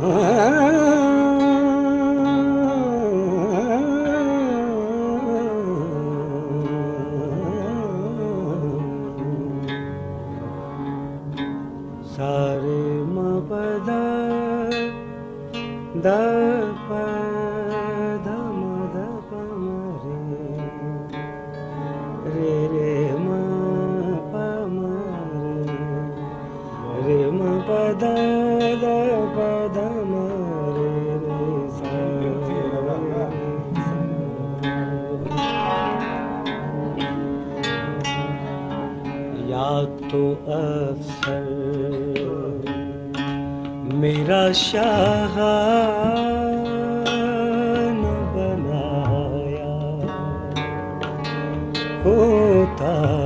ہاں تو افسر میرا شاہ بنایا ہوتا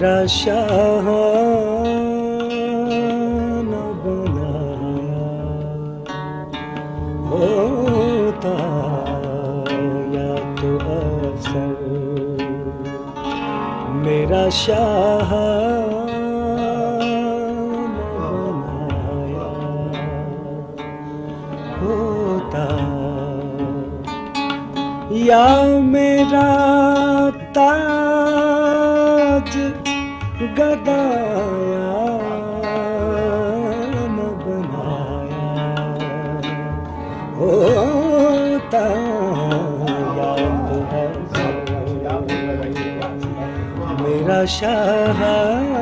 میرا شاہ نہ بنا۔ ہوتا یا تو افسر۔ میرا شاہ یا میرا تا گدایا نہ بنایا۔ ہوتا میرا شاہ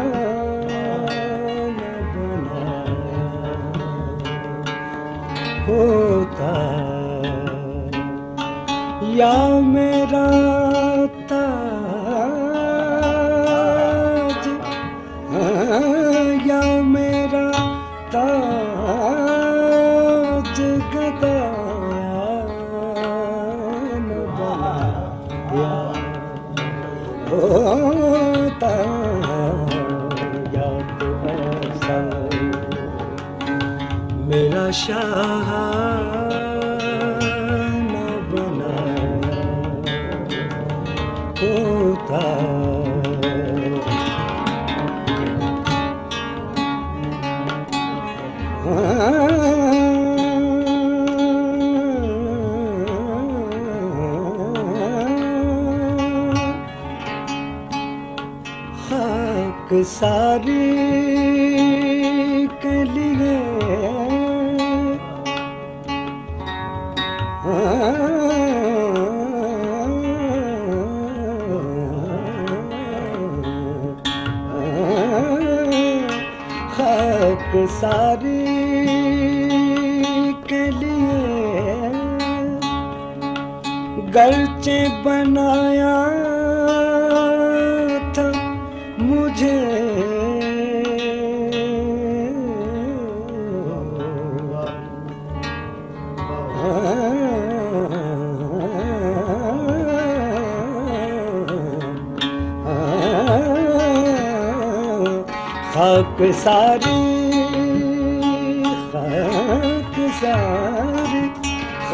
نہ بنایا ہوتا ساری گرچہ بنایا تھا مجھے۔ خاک ساری خاک ساری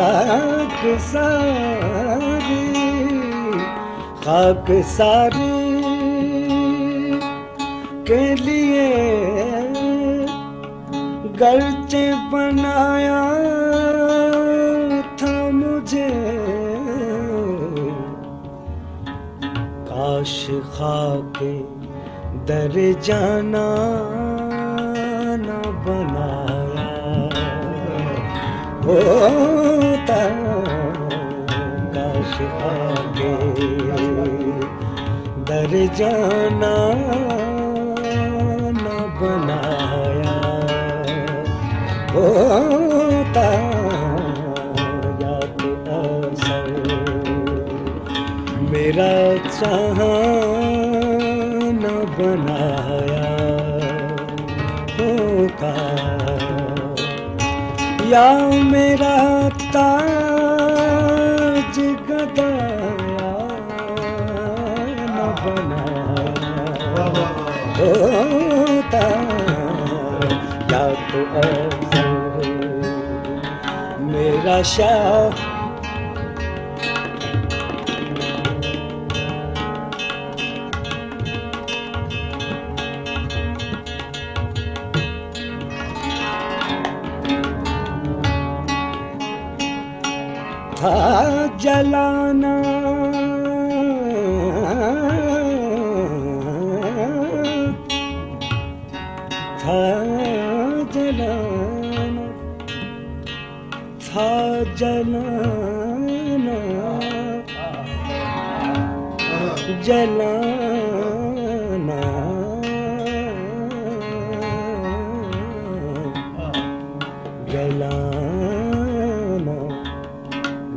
خاک ساری خاک ساری کے لیے گرچے بنایا تھا مجھے۔ کاش خاک در جانا نہ بنایا۔ Oh آگے در جانا نہ بنایا، ہوتا یا تو اثر۔ میرا چاہنا بنایا، ہوتا۔ یا میرا myself. جلانا جلانا جلانا جلانا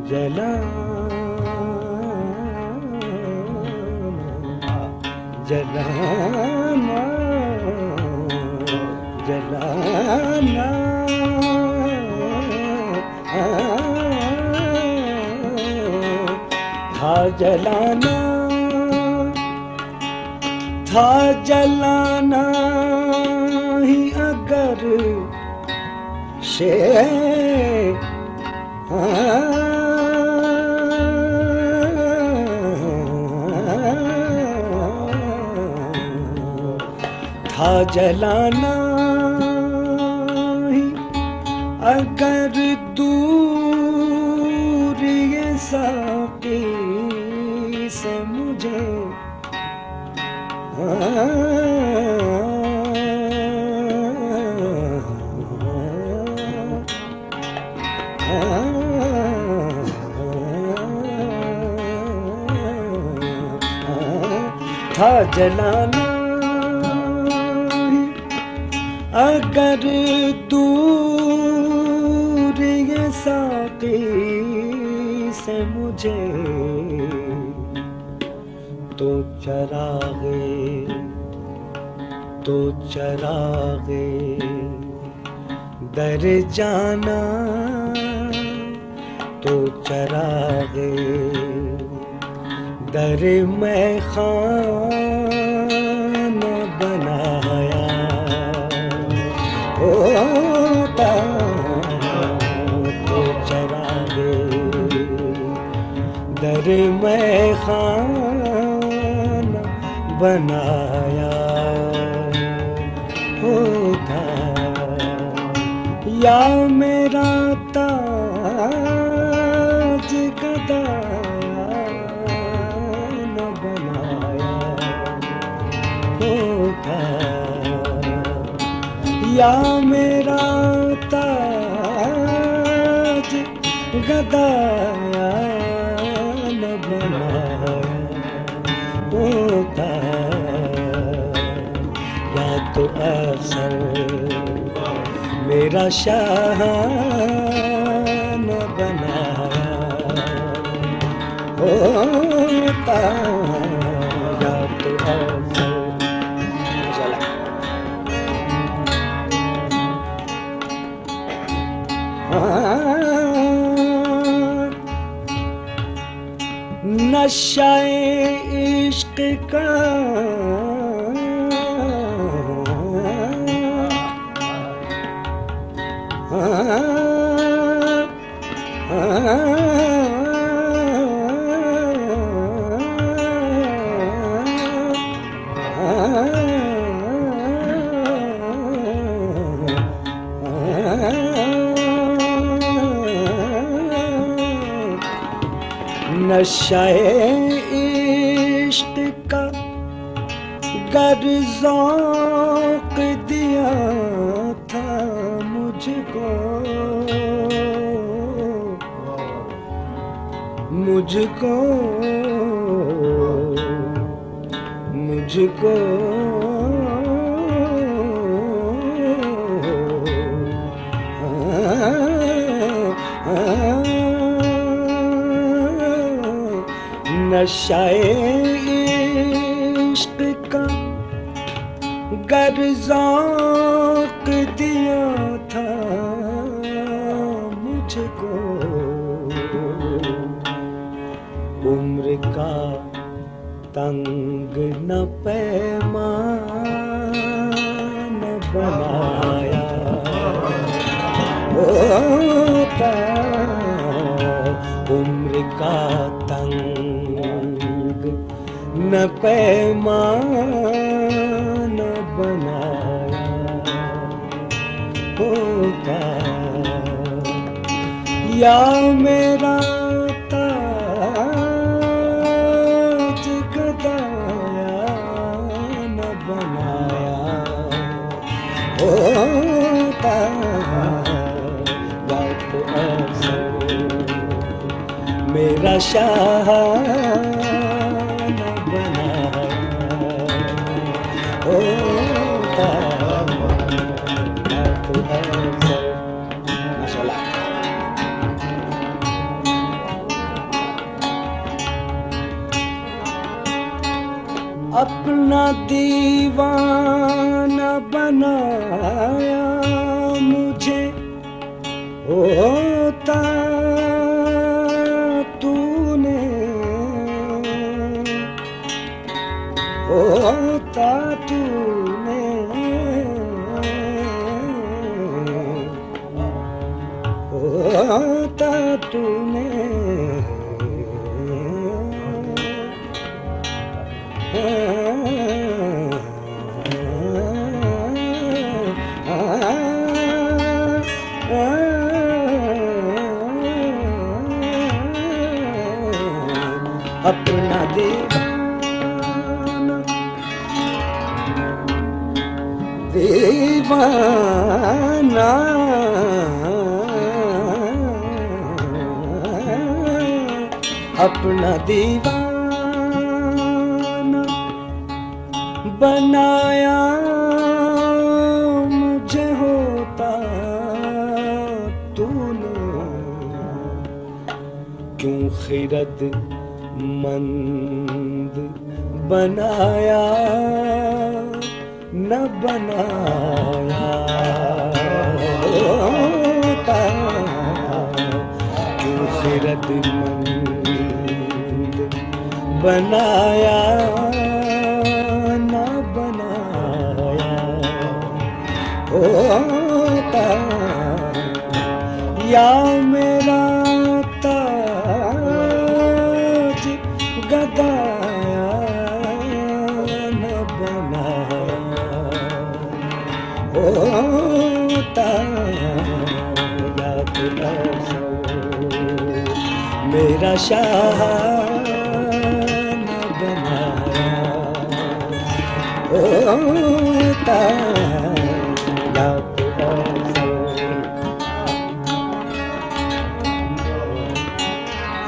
جلانا جلانا جلانا جلانا تھا جلانا ہی اگر شے تھا جلانا ہی اگر دور یہ ساقی مجھے۔ تھا جلانا۔ اگر دور یہ ساقی سے مجھے چراغے، تو چراغے۔ در جانا تو چراغے۔ در میں خانہ بنایا ہوتا تو چراغے۔ در میں خانہ بنایا ہوتا یا میرا تاج گدا نہ بنایا ہوتا یا میرا تاج گدا میرا شاہ بنایا ہوتا یا تو اثر نشہ عشق کا نشہ عشق کا گر ذوق دیا تھا مجھ کو۔ مجھ کو۔ مجھ کو۔ نشہ عشق کا گر ذوق دیا تھا مجھ کو۔ عمر کا تنگ نہ پیمان بنایا۔ ہوتا عمر کا نہ پیمان بنایا ہوتا یا میرا تاج گدایا نہ بنایا ہوتا یا میرا شاہ دیوانہ بنایا اپنا دیوانہ دیوانہ اپنا دیوانہ بنایا مجھے ہوتا تو نے۔ کیوں خیرت مند بنایا نہ بنایا۔ ہوتا مند بنایا نہ بنایا۔ ہوتا یا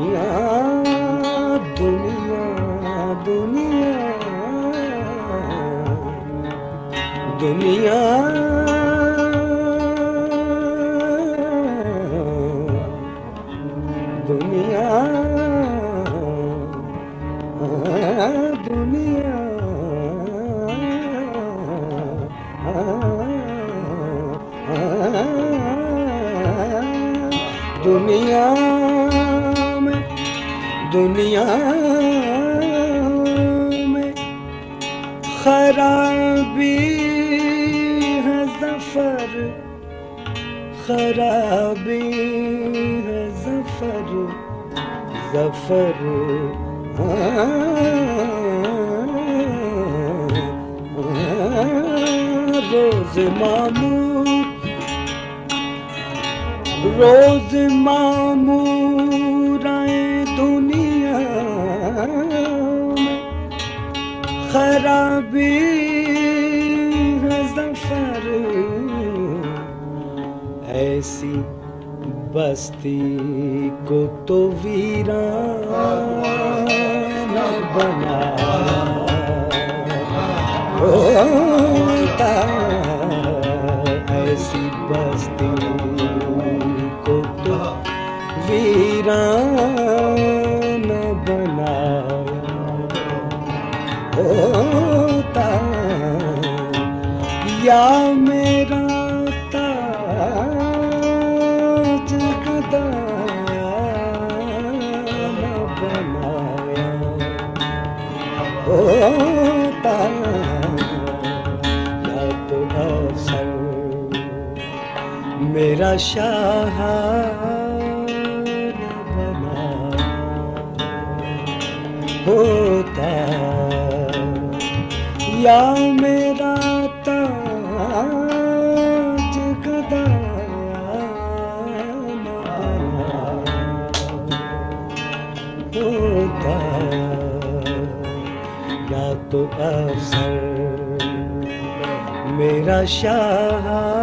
دنیا دنیا دنیا۔ دنیا۔ دنیا میں خرابی ہے ظفر خرابی ہے ظفر ظفر۔ روز معمول روز معمور خرابی ہے ظفر ایسی بستی کو تو ویران بنا۔ ہوتا ایسی بستی کو تو ویران ہوتا یا میرا تاج گدایا نہ بنایا، ہوتا یا تو اثر میرا شاہ نہ بنا ہوتا یا میرا تاج گدا ہوتا یا تو افسر میرا شاہ